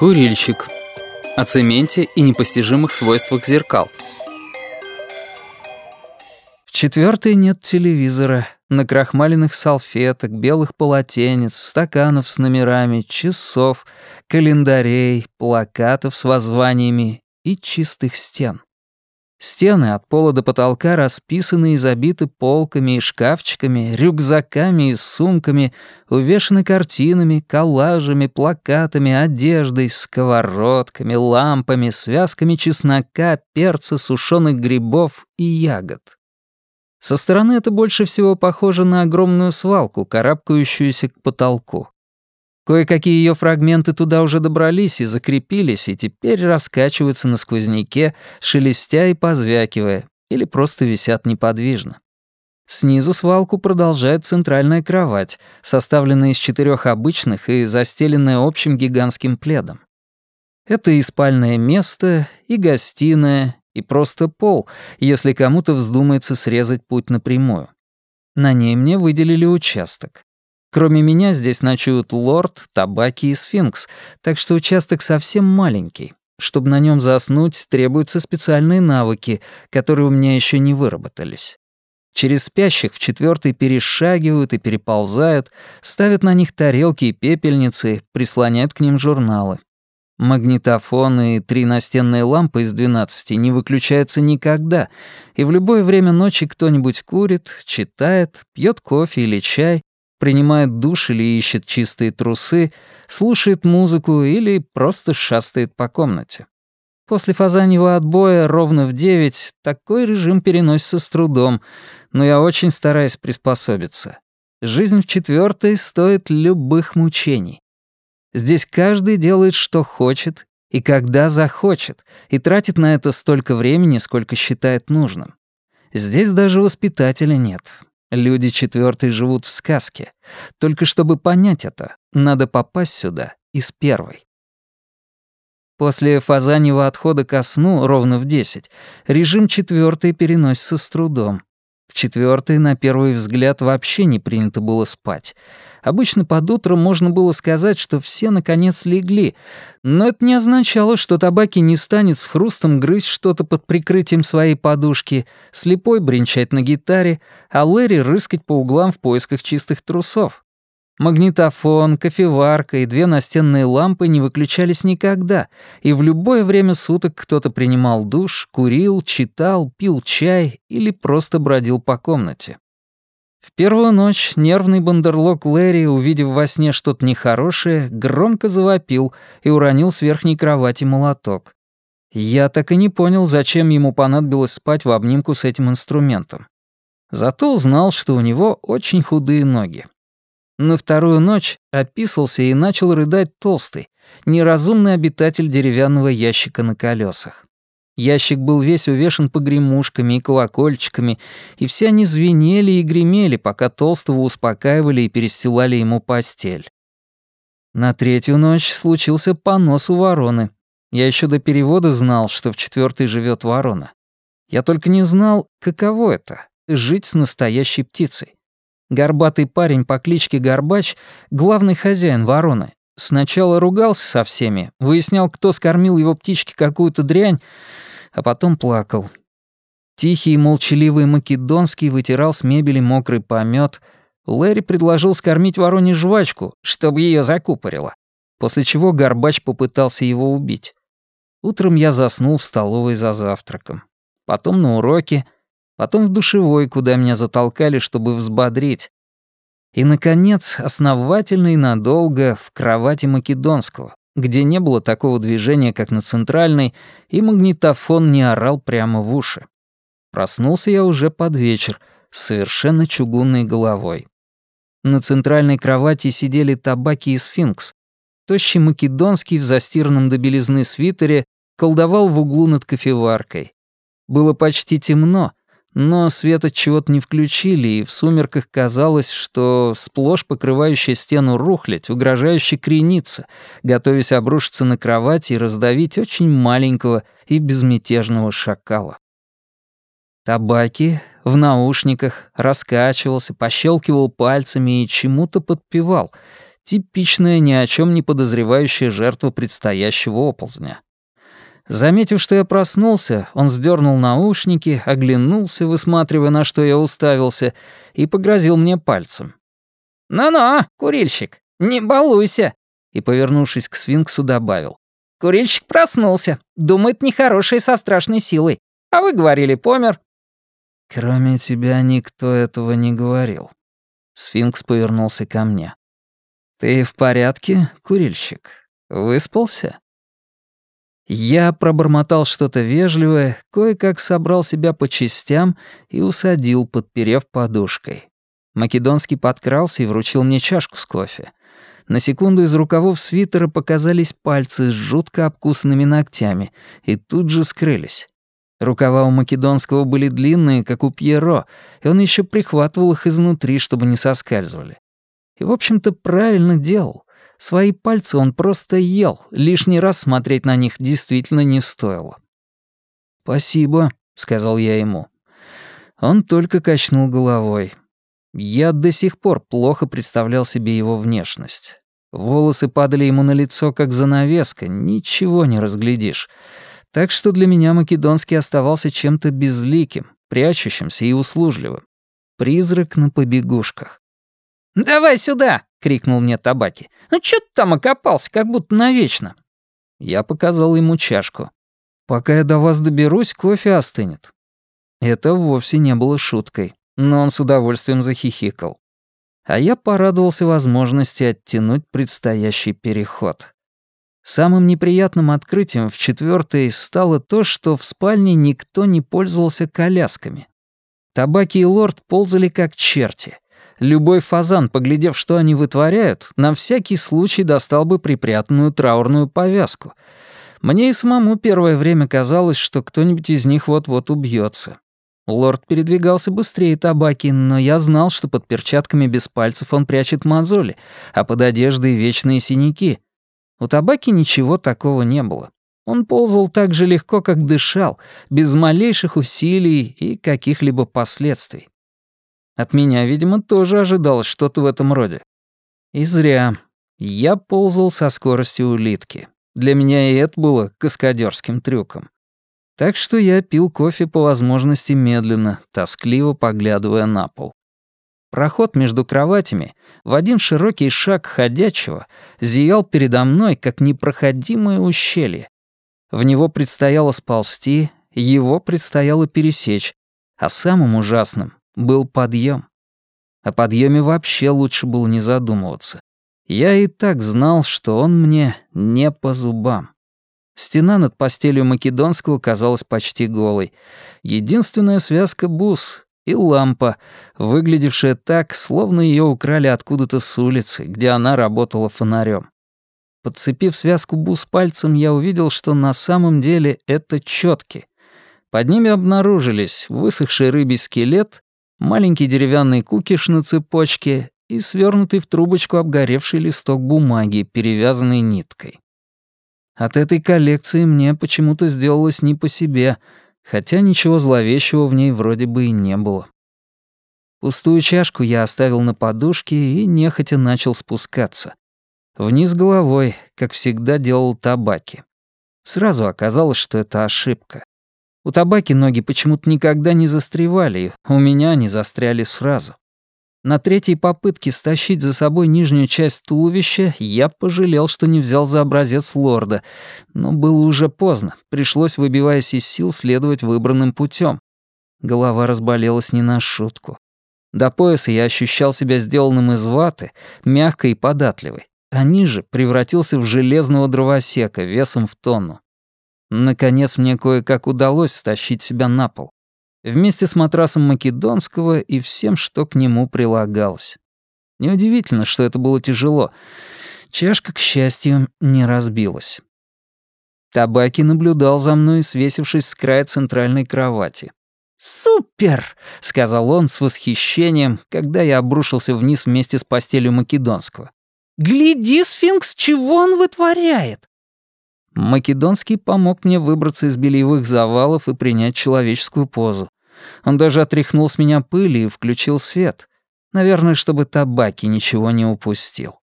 Курильщик. О цементе и непостижимых свойствах зеркал. В четвертой нет телевизора, накрахмаленных салфеток, белых полотенец, стаканов с номерами, часов, календарей, плакатов с воззваниями и чистых стен. Стены от пола до потолка расписаны и забиты полками и шкафчиками, рюкзаками и сумками, увешаны картинами, коллажами, плакатами, одеждой, сковородками, лампами, связками чеснока, перца, сушеных грибов и ягод. Со стороны это больше всего похоже на огромную свалку, карабкающуюся к потолку. Кое-какие ее фрагменты туда уже добрались и закрепились, и теперь раскачиваются на сквозняке, шелестя и позвякивая, или просто висят неподвижно. Снизу свалку продолжает центральная кровать, составленная из четырех обычных и застеленная общим гигантским пледом. Это и спальное место, и гостиная, и просто пол, если кому-то вздумается срезать путь напрямую. На ней мне выделили участок. Кроме меня здесь ночуют лорд, табаки и сфинкс, так что участок совсем маленький. Чтобы на нем заснуть, требуются специальные навыки, которые у меня еще не выработались. Через спящих в четвертый перешагивают и переползают, ставят на них тарелки и пепельницы, прислоняют к ним журналы. Магнитофон и три настенные лампы из 12 не выключаются никогда, и в любое время ночи кто-нибудь курит, читает, пьет кофе или чай, принимает душ или ищет чистые трусы, слушает музыку или просто шастает по комнате. После фазаньего отбоя ровно в девять такой режим переносится с трудом, но я очень стараюсь приспособиться. Жизнь в четвертой стоит любых мучений. Здесь каждый делает, что хочет и когда захочет, и тратит на это столько времени, сколько считает нужным. Здесь даже воспитателя нет. Люди четвертой живут в сказке. Только чтобы понять это, надо попасть сюда из первой. После фазаньего отхода ко сну ровно в 10 режим четвертой переносится с трудом. В четвертой, на первый взгляд, вообще не принято было спать. Обычно под утро можно было сказать, что все наконец легли, но это не означало, что табаки не станет с хрустом грызть что-то под прикрытием своей подушки, слепой бренчать на гитаре, а Лэри рыскать по углам в поисках чистых трусов. Магнитофон, кофеварка и две настенные лампы не выключались никогда, и в любое время суток кто-то принимал душ, курил, читал, пил чай или просто бродил по комнате. В первую ночь нервный бандерлог Лэри, увидев во сне что-то нехорошее, громко завопил и уронил с верхней кровати молоток. Я так и не понял, зачем ему понадобилось спать в обнимку с этим инструментом. Зато узнал, что у него очень худые ноги. На вторую ночь описался и начал рыдать толстый, неразумный обитатель деревянного ящика на колесах. Ящик был весь увешан погремушками и колокольчиками, и все они звенели и гремели, пока толстого успокаивали и перестилали ему постель. На третью ночь случился понос у вороны. Я еще до перевода знал, что в четвертой живет ворона. Я только не знал, каково это — жить с настоящей птицей. Горбатый парень по кличке Горбач, главный хозяин вороны, сначала ругался со всеми, выяснял, кто скормил его птичке какую-то дрянь, а потом плакал. Тихий и молчаливый Македонский вытирал с мебели мокрый помет. Лэри предложил скормить вороне жвачку, чтобы ее закупорило, после чего Горбач попытался его убить. Утром я заснул в столовой за завтраком. Потом на уроке — потом в душевой, куда меня затолкали, чтобы взбодрить. И, наконец, основательно и надолго в кровати Македонского, где не было такого движения, как на центральной, и магнитофон не орал прямо в уши. Проснулся я уже под вечер, совершенно чугунной головой. На центральной кровати сидели табаки и сфинкс. Тощий Македонский в застиранном до белизны свитере колдовал в углу над кофеваркой. Было почти темно, но свет от чего-то не включили, и в сумерках казалось, что сплошь покрывающая стену рухлядь угрожающе кренится, готовясь обрушиться на кровать и раздавить очень маленького и безмятежного шакала. Табаки в наушниках раскачивался, пощелкивал пальцами и чему-то подпевал, Типичная, ни о чем не подозревающая жертва предстоящего оползня. Заметив, что я проснулся, он сдернул наушники, оглянулся, высматривая, на что я уставился, и погрозил мне пальцем. «Ну-ну, курильщик, не балуйся!» И, повернувшись к сфинксу, добавил. «Курильщик проснулся, думает нехороший со страшной силой. А вы говорили, помер». «Кроме тебя никто этого не говорил». Сфинкс повернулся ко мне. «Ты в порядке, курильщик? Выспался?» Я пробормотал что-то вежливое, кое-как собрал себя по частям и усадил, подперев подушкой. Македонский подкрался и вручил мне чашку с кофе. На секунду из рукавов свитера показались пальцы с жутко обкусанными ногтями и тут же скрылись. Рукава у Македонского были длинные, как у Пьеро, и он еще прихватывал их изнутри, чтобы не соскальзывали. И, в общем-то, правильно делал. Свои пальцы он просто ел, лишний раз смотреть на них действительно не стоило. «Спасибо», — сказал я ему. Он только качнул головой. Я до сих пор плохо представлял себе его внешность. Волосы падали ему на лицо, как занавеска, ничего не разглядишь. Так что для меня Македонский оставался чем-то безликим, прячущимся и услужливым. Призрак на побегушках. «Давай сюда!» — крикнул мне табаки. «Ну чё ты там окопался, как будто навечно?» Я показал ему чашку. «Пока я до вас доберусь, кофе остынет». Это вовсе не было шуткой, но он с удовольствием захихикал. А я порадовался возможности оттянуть предстоящий переход. Самым неприятным открытием в четвертой стало то, что в спальне никто не пользовался колясками. Табаки и лорд ползали как черти — Любой фазан, поглядев, что они вытворяют, на всякий случай достал бы припрятанную траурную повязку. Мне и самому первое время казалось, что кто-нибудь из них вот-вот убьется. Лорд передвигался быстрее табаки, но я знал, что под перчатками без пальцев он прячет мозоли, а под одеждой вечные синяки. У табаки ничего такого не было. Он ползал так же легко, как дышал, без малейших усилий и каких-либо последствий. От меня, видимо, тоже ожидалось что-то в этом роде. И зря. Я ползал со скоростью улитки. Для меня и это было каскадерским трюком. Так что я пил кофе по возможности медленно, тоскливо поглядывая на пол. Проход между кроватями, в один широкий шаг ходячего, зиял передо мной, как непроходимое ущелье. В него предстояло сползти, его предстояло пересечь, а самым ужасным был подъем. О подъеме вообще лучше было не задумываться. Я и так знал, что он мне не по зубам. Стена над постелью Македонского казалась почти голой. Единственная связка бус и лампа, выглядевшая так, словно ее украли откуда-то с улицы, где она работала фонарем. Подцепив связку бус пальцем, я увидел, что на самом деле это четки. Под ними обнаружились высохший рыбий скелет маленький деревянный кукиш на цепочке и свернутый в трубочку обгоревший листок бумаги, перевязанный ниткой. От этой коллекции мне почему-то сделалось не по себе, хотя ничего зловещего в ней вроде бы и не было. Пустую чашку я оставил на подушке и нехотя начал спускаться. Вниз головой, как всегда делал табаки. Сразу оказалось, что это ошибка. У табаки ноги почему-то никогда не застревали, у меня они застряли сразу. На третьей попытке стащить за собой нижнюю часть туловища я пожалел, что не взял за образец лорда, но было уже поздно, пришлось, выбиваясь из сил, следовать выбранным путем. Голова разболелась не на шутку. До пояса я ощущал себя сделанным из ваты, мягкой и податливой, а ниже превратился в железного дровосека весом в тонну. Наконец мне кое-как удалось стащить себя на пол. Вместе с матрасом Македонского и всем, что к нему прилагалось. Неудивительно, что это было тяжело. Чашка, к счастью, не разбилась. Табаки наблюдал за мной, свесившись с края центральной кровати. «Супер!» — сказал он с восхищением, когда я обрушился вниз вместе с постелью Македонского. «Гляди, сфинкс, чего он вытворяет! Македонский помог мне выбраться из бельевых завалов и принять человеческую позу. Он даже отряхнул с меня пыль и включил свет. Наверное, чтобы табаки ничего не упустил.